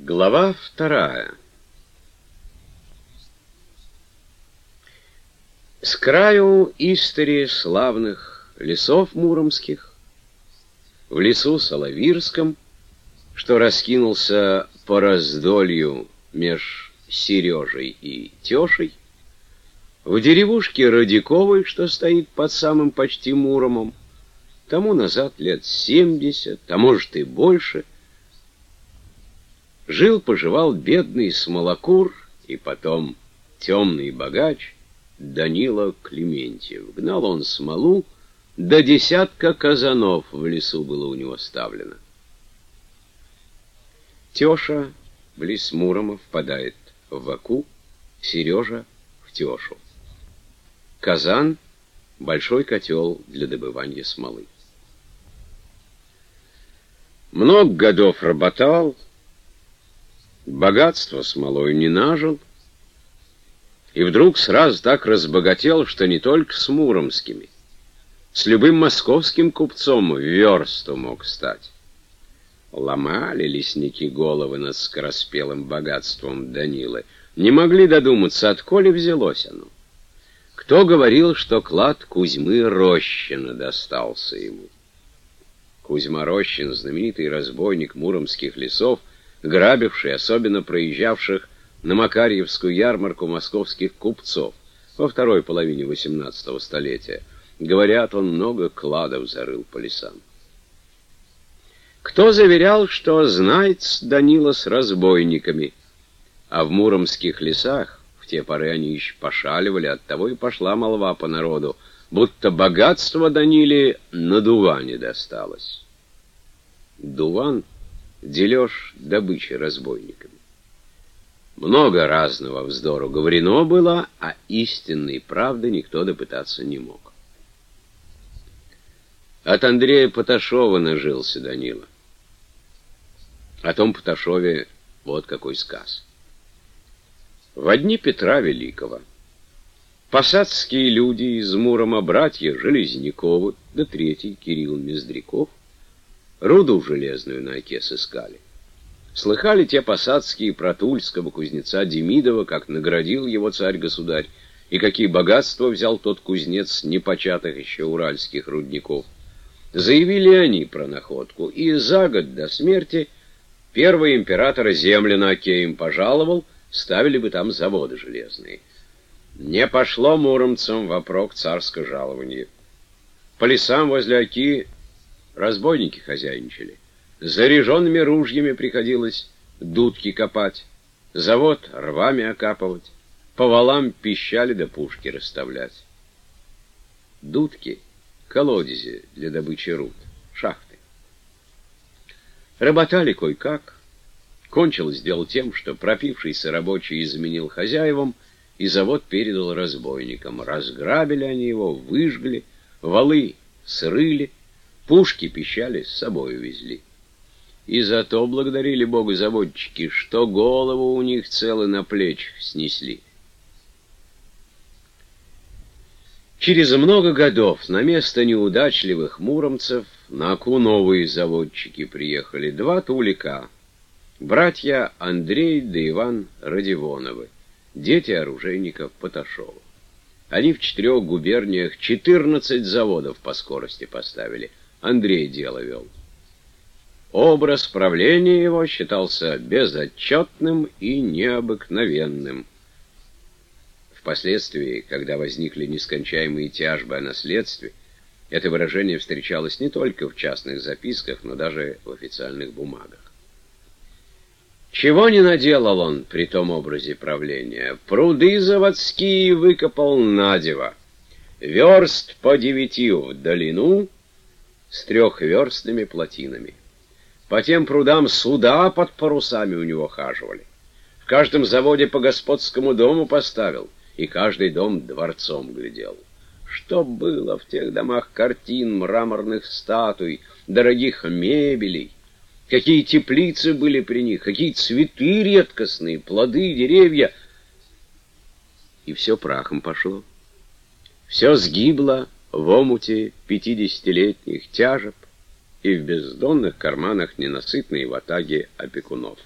Глава вторая. С краю истории славных лесов муромских, в лесу Соловирском, что раскинулся по раздолью меж Сережей и Тешей, в деревушке Родиковой, что стоит под самым почти Муромом, тому назад лет семьдесят, а может и больше — Жил-поживал бедный смолокур и потом темный богач Данила Клементьев. Гнал он смолу, до десятка казанов в лесу было у него ставлено. Теша близ Мурома впадает в Ваку, Сережа в Тешу. Казан — большой котел для добывания смолы. Много годов работал, богатство смолой не нажил, и вдруг сразу так разбогател, что не только с муромскими, с любым московским купцом в версту мог стать. Ломали лесники головы над скороспелым богатством Данилы, не могли додуматься, отколи взялось оно. Кто говорил, что клад Кузьмы Рощина достался ему? Кузьма Рощин, знаменитый разбойник муромских лесов, грабивший, особенно проезжавших на Макарьевскую ярмарку московских купцов во второй половине XVIII столетия. Говорят, он много кладов зарыл по лесам. Кто заверял, что знает Данила с разбойниками, а в муромских лесах в те поры они еще пошаливали, оттого и пошла молва по народу, будто богатство Даниле на дуване досталось. Дуван — дележ добычи разбойниками. Много разного вздору говорено было, а истинной правды никто допытаться не мог. От Андрея Поташова нажился Данила. О том Поташове вот какой сказ. В одни Петра Великого посадские люди из Мурома, братья Железняковы, да третий Кирилл Мездряков, Руду железную на оке сыскали. Слыхали те посадские про тульского кузнеца Демидова, как наградил его царь-государь, и какие богатства взял тот кузнец с непочатых еще уральских рудников. Заявили они про находку, и за год до смерти первый император земли на оке им пожаловал, ставили бы там заводы железные. Не пошло муромцам вопрок царское жалование. По лесам возле оки разбойники хозяйничали. Заряженными ружьями приходилось дудки копать, завод рвами окапывать, по валам пищали да пушки расставлять. Дудки — колодези для добычи руд, шахты. Работали кое-как. Кончилось дело тем, что пропившийся рабочий изменил хозяевам, и завод передал разбойникам. Разграбили они его, выжгли, валы срыли, Пушки пищали, с собой увезли. И зато благодарили Бога заводчики, что голову у них целы на плеч снесли. Через много годов на место неудачливых муромцев на Аку новые заводчики приехали, два тулика, братья Андрей да Иван Радивоновы, дети оружейников Поташова. Они в четырех губерниях четырнадцать заводов по скорости поставили — Андрей дело вел. Образ правления его считался безотчетным и необыкновенным. Впоследствии, когда возникли нескончаемые тяжбы о наследстве, это выражение встречалось не только в частных записках, но даже в официальных бумагах. Чего не наделал он при том образе правления? Пруды заводские выкопал надево, верст по девяти в долину — с трехверстными плотинами. По тем прудам суда под парусами у него хаживали. В каждом заводе по господскому дому поставил, и каждый дом дворцом глядел. Что было в тех домах картин, мраморных статуй, дорогих мебелей, какие теплицы были при них, какие цветы редкостные, плоды, деревья. И все прахом пошло. Все сгибло, в омуте пятидесятилетних тяжеб и в бездонных карманах ненасытной ватаги опекунов.